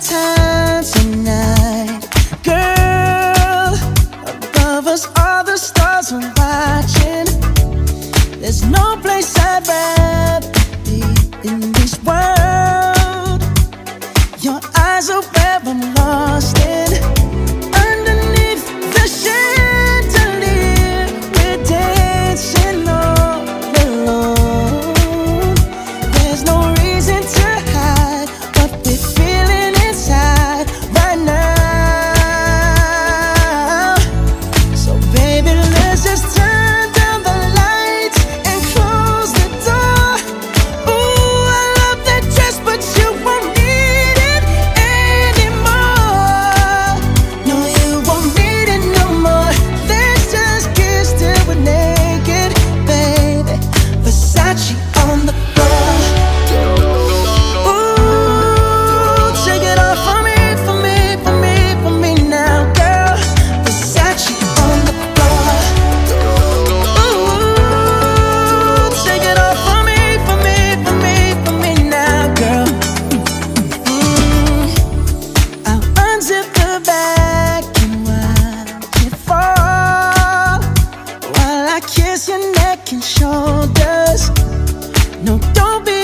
time tonight, girl. Above us, all the stars are watching. There's no place I'd rather be in this world. Kiss your neck and shoulders. No, don't be